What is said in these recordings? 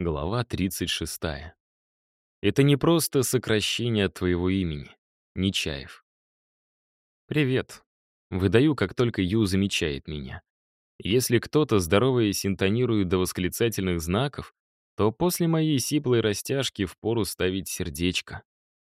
Глава 36. Это не просто сокращение твоего имени. Нечаев. Привет. Выдаю, как только Ю замечает меня. Если кто-то, здороваясь, интонирует до восклицательных знаков, то после моей сиплой растяжки впору ставить сердечко.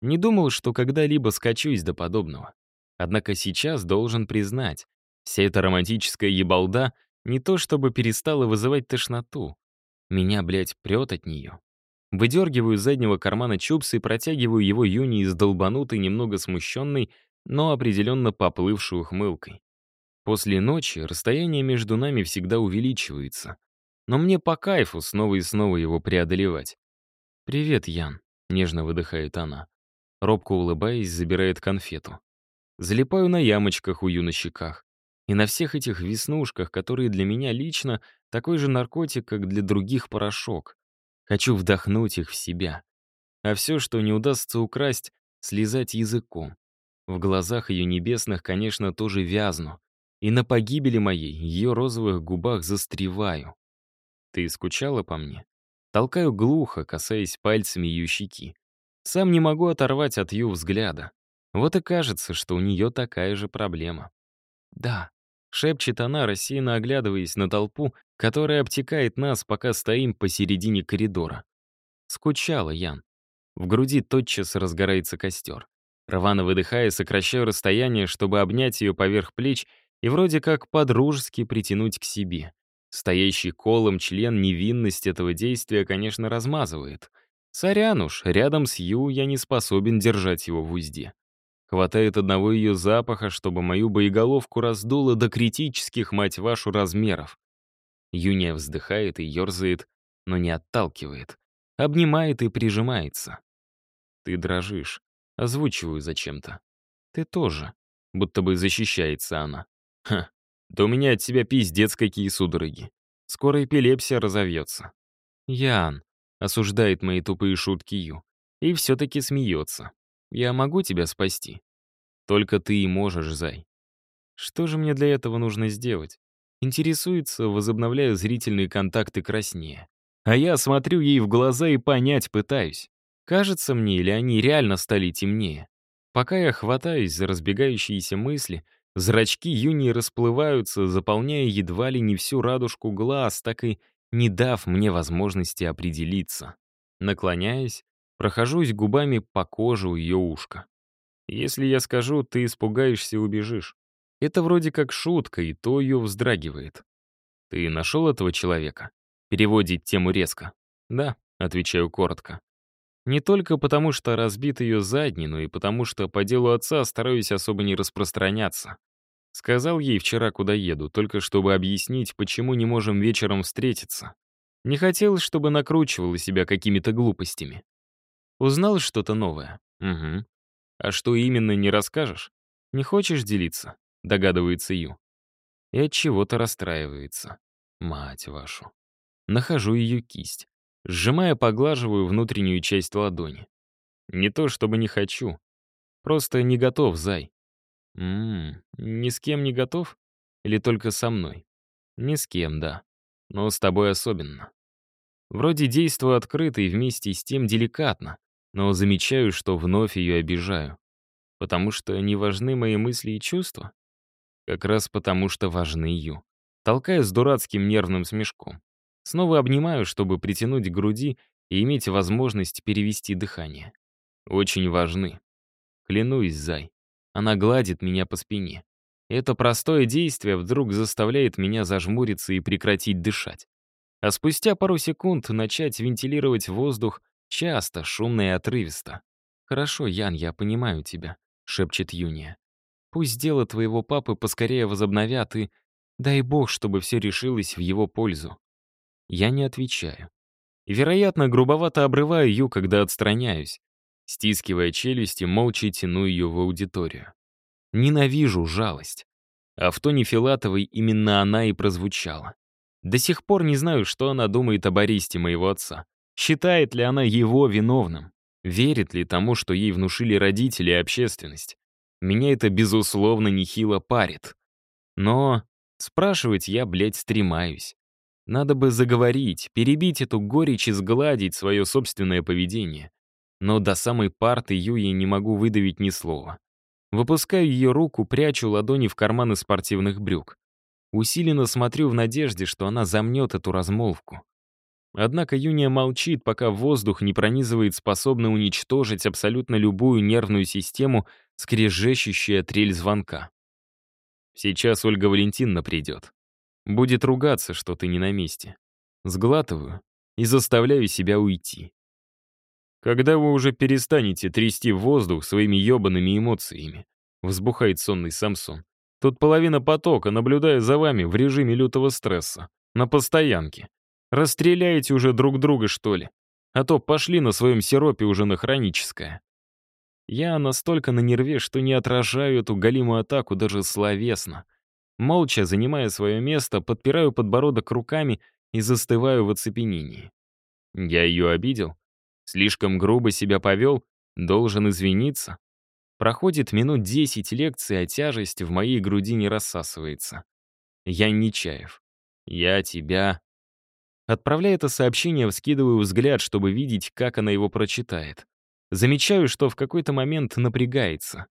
Не думал, что когда-либо скачусь до подобного. Однако сейчас должен признать, вся эта романтическая ебалда не то чтобы перестала вызывать тошноту. Меня, блядь, прет от нее. Выдергиваю из заднего кармана чупс и протягиваю его Юни из долбанутой, немного смущенной, но определенно поплывшей ухмылкой. После ночи расстояние между нами всегда увеличивается. Но мне по кайфу снова и снова его преодолевать. «Привет, Ян», — нежно выдыхает она. Робко улыбаясь, забирает конфету. Залипаю на ямочках у Ю щеках. И на всех этих веснушках, которые для меня лично такой же наркотик, как для других порошок. Хочу вдохнуть их в себя. А все, что не удастся украсть, слезать языком. В глазах ее небесных, конечно, тоже вязну. И на погибели моей, ее розовых губах застреваю. Ты скучала по мне? Толкаю глухо, касаясь пальцами ее щеки. Сам не могу оторвать от ее взгляда. Вот и кажется, что у нее такая же проблема. Да, Шепчет она, рассеянно оглядываясь на толпу, которая обтекает нас, пока стоим посередине коридора. Скучала Ян. В груди тотчас разгорается костер. Рвано выдыхая, сокращаю расстояние, чтобы обнять ее поверх плеч и вроде как подружески притянуть к себе. Стоящий колом член невинность этого действия, конечно, размазывает. Сорян уж, рядом с Ю я не способен держать его в узде. Хватает одного ее запаха, чтобы мою боеголовку раздуло до критических, мать вашу, размеров. Юния вздыхает и ерзает, но не отталкивает. Обнимает и прижимается. Ты дрожишь. Озвучиваю зачем-то. Ты тоже. Будто бы защищается она. Ха, да у меня от тебя пиздец какие судороги. Скоро эпилепсия разовьется. Ян осуждает мои тупые шутки Ю. И все-таки смеется. Я могу тебя спасти. Только ты и можешь, Зай. Что же мне для этого нужно сделать? Интересуется, возобновляю зрительные контакты краснее. А я смотрю ей в глаза и понять пытаюсь. Кажется мне, или они реально стали темнее. Пока я хватаюсь за разбегающиеся мысли, зрачки Юни расплываются, заполняя едва ли не всю радужку глаз, так и не дав мне возможности определиться. Наклоняясь, Прохожусь губами по коже у ее ушка. Если я скажу, ты испугаешься и убежишь. Это вроде как шутка, и то ее вздрагивает. Ты нашел этого человека? Переводит тему резко. Да, отвечаю коротко. Не только потому, что разбит ее задний, но и потому, что по делу отца стараюсь особо не распространяться. Сказал ей вчера, куда еду, только чтобы объяснить, почему не можем вечером встретиться. Не хотелось, чтобы накручивала себя какими-то глупостями. Узнал что-то новое? Угу. А что именно, не расскажешь? Не хочешь делиться? Догадывается Ю. И от чего-то расстраивается. Мать вашу. Нахожу ее кисть. Сжимая, поглаживаю внутреннюю часть ладони. Не то чтобы не хочу. Просто не готов, зай. Ммм, ни с кем не готов? Или только со мной? Ни с кем, да. Но с тобой особенно. Вроде действую открыто и вместе с тем деликатно, но замечаю, что вновь ее обижаю. Потому что не важны мои мысли и чувства? Как раз потому, что важны ее. Толкаю с дурацким нервным смешком. Снова обнимаю, чтобы притянуть к груди и иметь возможность перевести дыхание. Очень важны. Клянусь, зай. Она гладит меня по спине. Это простое действие вдруг заставляет меня зажмуриться и прекратить дышать. А спустя пару секунд начать вентилировать воздух Часто, шумно и отрывисто. «Хорошо, Ян, я понимаю тебя», — шепчет Юния. «Пусть дело твоего папы поскорее возобновят, и дай бог, чтобы все решилось в его пользу». Я не отвечаю. Вероятно, грубовато обрываю ее, когда отстраняюсь. Стискивая челюсти, молча тяну ее в аудиторию. Ненавижу жалость. А в тоне Филатовой именно она и прозвучала. До сих пор не знаю, что она думает об аресте моего отца. Считает ли она его виновным? Верит ли тому, что ей внушили родители и общественность? Меня это, безусловно, нехило парит. Но спрашивать я, блядь, стремаюсь. Надо бы заговорить, перебить эту горечь и сгладить свое собственное поведение. Но до самой парты Юи не могу выдавить ни слова. Выпускаю ее руку, прячу ладони в карманы спортивных брюк. Усиленно смотрю в надежде, что она замнет эту размолвку. Однако Юния молчит, пока воздух не пронизывает способный уничтожить абсолютно любую нервную систему, скрежещущая трель звонка. Сейчас Ольга Валентиновна придет. Будет ругаться, что ты не на месте. Сглатываю и заставляю себя уйти. Когда вы уже перестанете трясти воздух своими ебаными эмоциями? Взбухает сонный Самсон. Тут половина потока, наблюдая за вами в режиме лютого стресса. На постоянке. Расстреляете уже друг друга, что ли? А то пошли на своем сиропе уже на хроническое. Я настолько на нерве, что не отражаю эту галимую атаку даже словесно. Молча, занимая свое место, подпираю подбородок руками и застываю в оцепенении. Я ее обидел? Слишком грубо себя повел? Должен извиниться? Проходит минут десять лекций, а тяжесть в моей груди не рассасывается. Я Нечаев. Я тебя... Отправляя это сообщение, вскидываю взгляд, чтобы видеть, как она его прочитает. Замечаю, что в какой-то момент напрягается.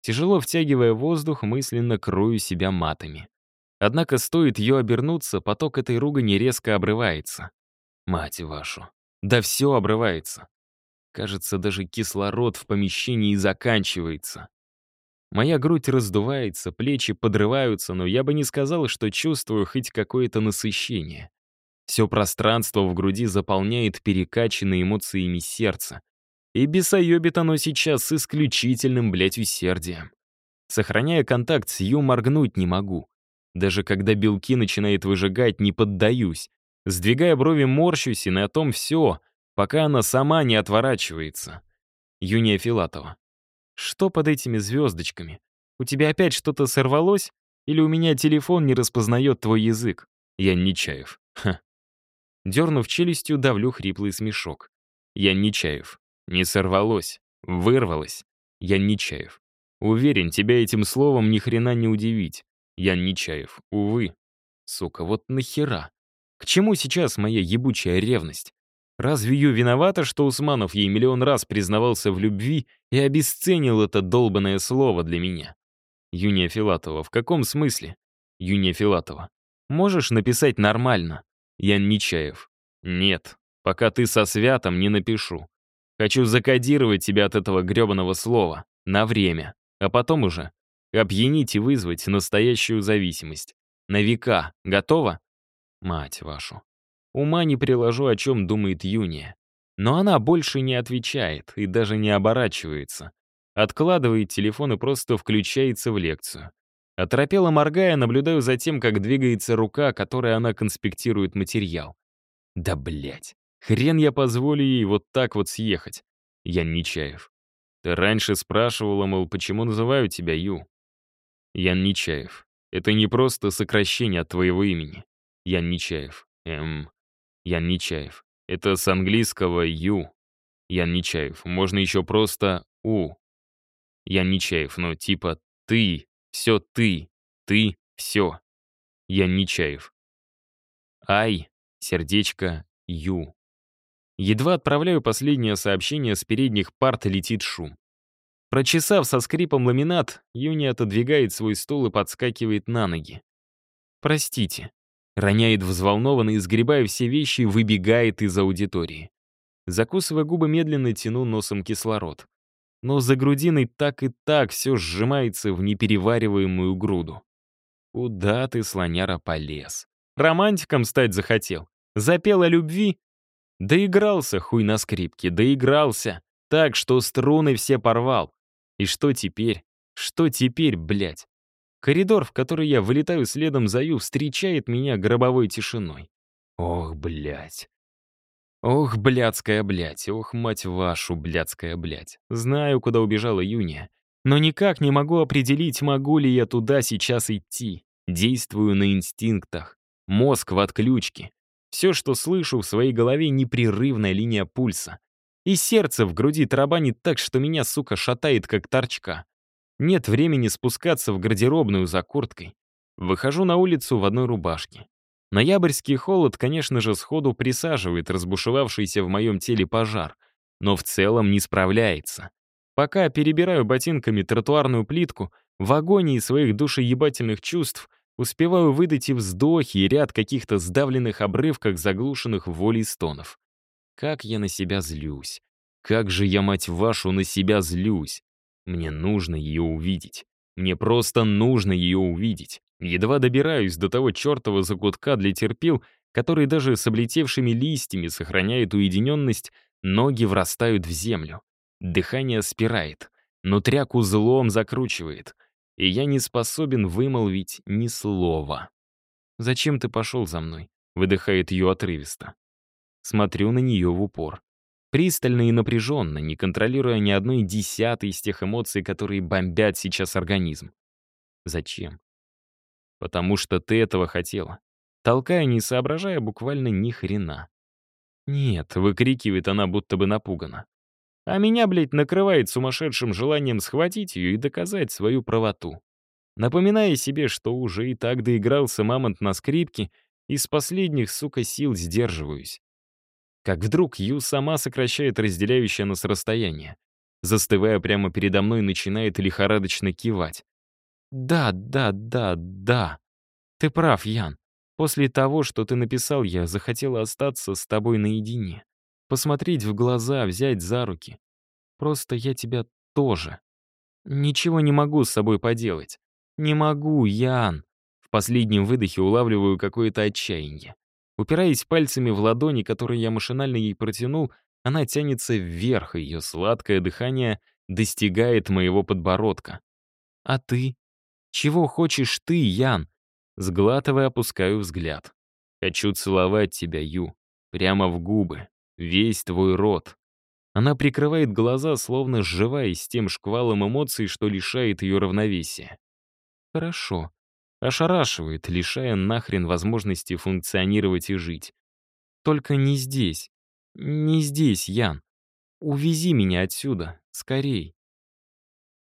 Тяжело втягивая воздух, мысленно крою себя матами. Однако стоит ее обернуться, поток этой ругани резко обрывается. Мать вашу. Да все обрывается. Кажется, даже кислород в помещении заканчивается. Моя грудь раздувается, плечи подрываются, но я бы не сказал, что чувствую хоть какое-то насыщение. Все пространство в груди заполняет перекачанное эмоциями сердце. И бесоебит оно сейчас с исключительным, блядь, усердием. Сохраняя контакт с Ю, моргнуть не могу. Даже когда белки начинает выжигать, не поддаюсь. Сдвигая брови, морщусь, и на том все — пока она сама не отворачивается. Юния Филатова. Что под этими звездочками? У тебя опять что-то сорвалось? Или у меня телефон не распознает твой язык? Я Нечаев. Ха. Дернув челюстью, давлю хриплый смешок. Я Нечаев. Не сорвалось. Вырвалось. Я Нечаев. Уверен, тебя этим словом ни хрена не удивить. Я Нечаев. Увы. Сука, вот нахера? К чему сейчас моя ебучая ревность? Разве Ю виновата, что Усманов ей миллион раз признавался в любви и обесценил это долбанное слово для меня? Юния Филатова, в каком смысле? Юния Филатова. Можешь написать нормально? Ян Нечаев. Нет, пока ты со святом не напишу. Хочу закодировать тебя от этого гребаного слова. На время. А потом уже опьянить и вызвать настоящую зависимость. На века. Готово? Мать вашу. Ума не приложу, о чем думает Юния. Но она больше не отвечает и даже не оборачивается. Откладывает телефон и просто включается в лекцию. Оторопело моргая, наблюдаю за тем, как двигается рука, которой она конспектирует материал. Да блять, хрен я позволю ей вот так вот съехать. Я Нечаев. Ты раньше спрашивала, мол, почему называю тебя Ю? Ян Нечаев. Это не просто сокращение от твоего имени. Ян Нечаев. Эм, Ян Нечаев. Это с английского «ю». Ян Нечаев. Можно еще просто «у». Ян Нечаев, ну типа «ты», «все ты», «ты», «все». Ян Нечаев. Ай, сердечко, ю. Едва отправляю последнее сообщение, с передних парт летит шум. Прочесав со скрипом ламинат, Юни отодвигает свой стул и подскакивает на ноги. «Простите», Роняет взволнованно и, сгребая все вещи, выбегает из аудитории. Закусывая губы, медленно тяну носом кислород. Но за грудиной так и так все сжимается в неперевариваемую груду. Куда ты, слоняра, полез? Романтиком стать захотел? Запел о любви? Доигрался, хуй на скрипке, доигрался. Так, что струны все порвал. И что теперь? Что теперь, блядь? Коридор, в который я вылетаю следом за Ю, встречает меня гробовой тишиной. Ох, блядь. Ох, блядская блядь, ох, мать вашу, блядская блядь. Знаю, куда убежала Юния, но никак не могу определить, могу ли я туда сейчас идти. Действую на инстинктах. Мозг в отключке. Все, что слышу в своей голове, непрерывная линия пульса. И сердце в груди тарабанит так, что меня, сука, шатает, как торчка. Нет времени спускаться в гардеробную за курткой. Выхожу на улицу в одной рубашке. Ноябрьский холод, конечно же, сходу присаживает разбушевавшийся в моем теле пожар, но в целом не справляется. Пока перебираю ботинками тротуарную плитку, в агонии своих душеебательных чувств успеваю выдать и вздохи, и ряд каких-то сдавленных обрывках, заглушенных волей стонов. Как я на себя злюсь. Как же я, мать вашу, на себя злюсь. Мне нужно ее увидеть. Мне просто нужно ее увидеть. Едва добираюсь до того чертова закутка для терпил, который даже с облетевшими листьями сохраняет уединенность, ноги врастают в землю. Дыхание спирает, но тряк узлом закручивает, и я не способен вымолвить ни слова. «Зачем ты пошел за мной?» — выдыхает ее отрывисто. Смотрю на нее в упор. Пристально и напряженно, не контролируя ни одной десятой из тех эмоций, которые бомбят сейчас организм. Зачем? Потому что ты этого хотела. Толкая, не соображая буквально ни хрена. «Нет», — выкрикивает она, будто бы напугана. А меня, блядь, накрывает сумасшедшим желанием схватить ее и доказать свою правоту. Напоминая себе, что уже и так доигрался мамонт на скрипке, из последних, сука, сил сдерживаюсь. Как вдруг Ю сама сокращает разделяющее нас расстояние. Застывая прямо передо мной, начинает лихорадочно кивать. «Да, да, да, да. Ты прав, Ян. После того, что ты написал, я захотела остаться с тобой наедине. Посмотреть в глаза, взять за руки. Просто я тебя тоже. Ничего не могу с собой поделать. Не могу, Ян. В последнем выдохе улавливаю какое-то отчаяние. Упираясь пальцами в ладони, которые я машинально ей протянул, она тянется вверх, и ее сладкое дыхание достигает моего подбородка. «А ты? Чего хочешь ты, Ян?» Сглатывая, опускаю взгляд. «Хочу целовать тебя, Ю. Прямо в губы. Весь твой рот». Она прикрывает глаза, словно сживаясь тем шквалом эмоций, что лишает ее равновесия. «Хорошо», ошарашивает, лишая нахрен возможности функционировать и жить. Только не здесь. Не здесь, Ян. Увези меня отсюда, скорей.